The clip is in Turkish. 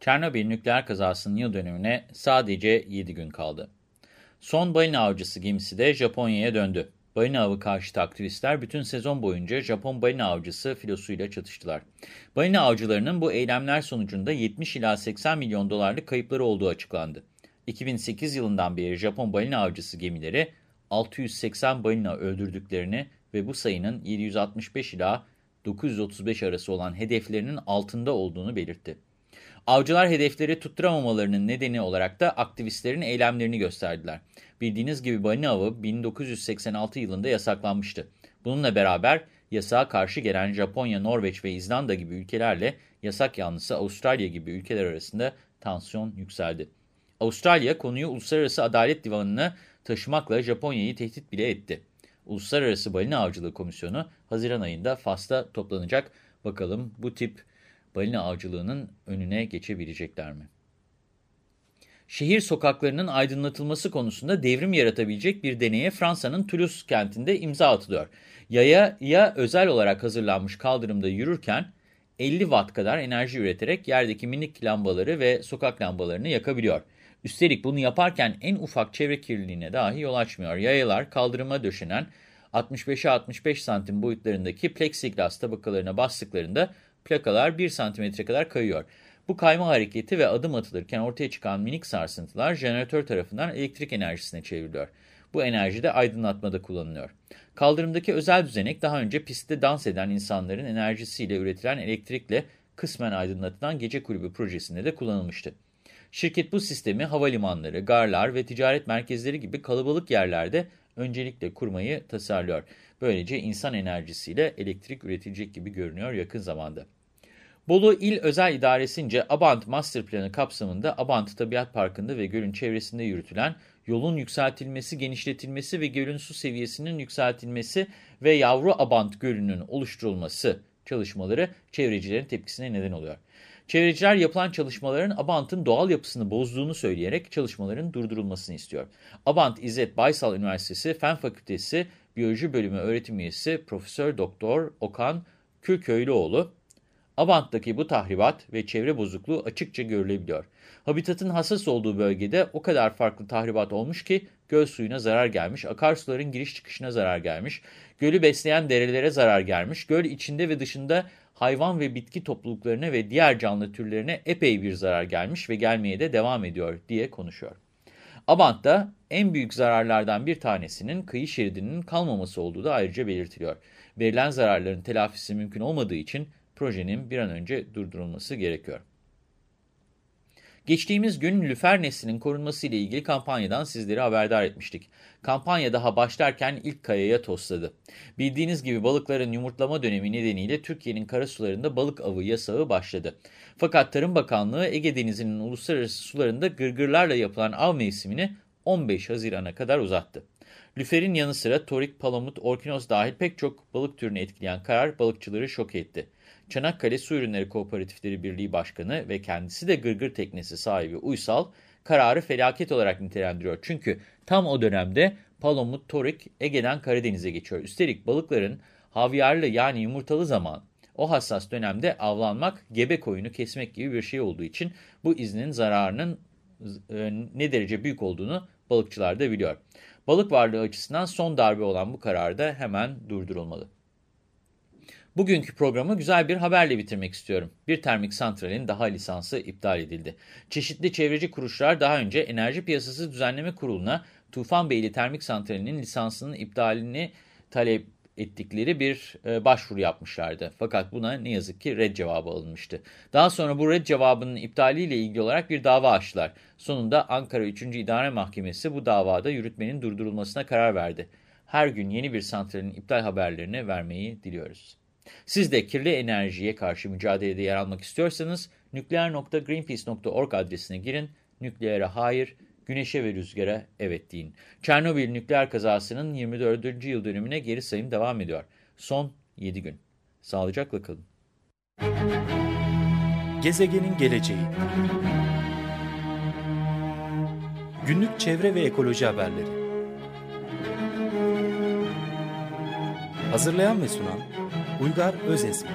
Çernobil nükleer kazasının yıl dönümüne sadece 7 gün kaldı. Son balina avcısı gemisi de Japonya'ya döndü. Balina avı karşıtı aktivistler bütün sezon boyunca Japon balina avcısı filosuyla çatıştılar. Balina avcılarının bu eylemler sonucunda 70 ila 80 milyon dolarlık kayıpları olduğu açıklandı. 2008 yılından beri Japon balina avcısı gemileri 680 balina öldürdüklerini ve bu sayının 765 ila 935 arası olan hedeflerinin altında olduğunu belirtti. Avcılar hedefleri tutturamamalarının nedeni olarak da aktivistlerin eylemlerini gösterdiler. Bildiğiniz gibi balina avı 1986 yılında yasaklanmıştı. Bununla beraber yasağa karşı gelen Japonya, Norveç ve İzlanda gibi ülkelerle yasak yanlısı Avustralya gibi ülkeler arasında tansiyon yükseldi. Avustralya konuyu Uluslararası Adalet Divanı'na taşımakla Japonya'yı tehdit bile etti. Uluslararası Balina Avcılığı Komisyonu Haziran ayında Fas'ta toplanacak. Bakalım bu tip balina avcılığının önüne geçebilecekler mi? Şehir sokaklarının aydınlatılması konusunda devrim yaratabilecek bir deneye Fransa'nın Toulouse kentinde imza atılıyor. Yaya ya özel olarak hazırlanmış kaldırımda yürürken 50 watt kadar enerji üreterek yerdeki minik lambaları ve sokak lambalarını yakabiliyor. Üstelik bunu yaparken en ufak çevre kirliliğine dahi yol açmıyor. Yayalar kaldırıma döşenen 65'e 65 santim boyutlarındaki plexiglas tabakalarına bastıklarında plakalar 1 santimetre kadar kayıyor. Bu kayma hareketi ve adım atılırken ortaya çıkan minik sarsıntılar jeneratör tarafından elektrik enerjisine çevriliyor. Bu enerji de aydınlatmada kullanılıyor. Kaldırımdaki özel düzenek daha önce pistte dans eden insanların enerjisiyle üretilen elektrikle kısmen aydınlatılan gece kulübü projesinde de kullanılmıştı. Şirket bu sistemi havalimanları, garlar ve ticaret merkezleri gibi kalabalık yerlerde öncelikle kurmayı tasarlıyor. Böylece insan enerjisiyle elektrik üretilecek gibi görünüyor yakın zamanda. Bolu İl Özel İdaresi'nce Abant Master Planı kapsamında Abant Tabiat Parkı'nda ve gölün çevresinde yürütülen yolun yükseltilmesi, genişletilmesi ve gölün su seviyesinin yükseltilmesi ve yavru Abant Gölü'nün oluşturulması çalışmaları çevrecilerin tepkisine neden oluyor. Çevreciler yapılan çalışmaların Abant'ın doğal yapısını bozduğunu söyleyerek çalışmaların durdurulmasını istiyor. Abant İzzet Baysal Üniversitesi Fen Fakültesi Biyoloji Bölümü öğretim üyesi Profesör Doktor Okan Külköylüoğlu, Abant'taki bu tahribat ve çevre bozukluğu açıkça görülebiliyor. Habitatın hassas olduğu bölgede o kadar farklı tahribat olmuş ki göl suyuna zarar gelmiş, akarsuların giriş çıkışına zarar gelmiş, gölü besleyen derelere zarar gelmiş, göl içinde ve dışında hayvan ve bitki topluluklarına ve diğer canlı türlerine epey bir zarar gelmiş ve gelmeye de devam ediyor diye konuşuyor. Abant'ta en büyük zararlardan bir tanesinin kıyı şeridinin kalmaması olduğu da ayrıca belirtiliyor. Verilen zararların telafisi mümkün olmadığı için projenin bir an önce durdurulması gerekiyor. Geçtiğimiz gün lüfer neslinin korunması ile ilgili kampanyadan sizleri haberdar etmiştik. Kampanya daha başlarken ilk kayaya tosladı. Bildiğiniz gibi balıkların yumurtlama dönemi nedeniyle Türkiye'nin karasularında balık avı yasağı başladı. Fakat Tarım Bakanlığı Ege Denizi'nin uluslararası sularında gırgırlarla yapılan av mevsimini 15 Haziran'a kadar uzattı. Lüferin yanı sıra torik, palamut, orkinos dahil pek çok balık türünü etkileyen karar balıkçıları şok etti. Çanakkale Su Ürünleri Kooperatifleri Birliği Başkanı ve kendisi de gırgır teknesi sahibi Uysal, kararı felaket olarak nitelendiriyor. Çünkü tam o dönemde palamut, torik Ege'den Karadeniz'e geçiyor. Üstelik balıkların havyarlı yani yumurtalı zaman o hassas dönemde avlanmak gebe koyunu kesmek gibi bir şey olduğu için bu iznin zararının e, ne derece büyük olduğunu balıkçılar da biliyor. Balık varlığı açısından son darbe olan bu karar da hemen durdurulmalı. Bugünkü programı güzel bir haberle bitirmek istiyorum. Bir termik santralin daha lisansı iptal edildi. Çeşitli çevreci kuruluşlar daha önce Enerji Piyasası Düzenleme Kurulu'na Tufanbeyli Termik Santrali'nin lisansının iptalini talep ettikleri bir e, başvuru yapmışlardı. Fakat buna ne yazık ki red cevabı alınmıştı. Daha sonra bu red cevabının iptaliyle ilgili olarak bir dava açtılar. Sonunda Ankara 3. İdare Mahkemesi bu davada yürütmenin durdurulmasına karar verdi. Her gün yeni bir santralin iptal haberlerini vermeyi diliyoruz. Siz de kirli enerjiye karşı mücadelede yer almak istiyorsanız nükleer.greenpeace.org adresine girin Nükleere hayır, güneşe ve rüzgara evet deyin. Çernobil nükleer kazasının 24. yıl dönümüne geri sayım devam ediyor. Son 7 gün. Sağlıcakla kalın. Gezegenin geleceği Günlük çevre ve ekoloji haberleri Hazırlayan ve sunan Uygar Özesmi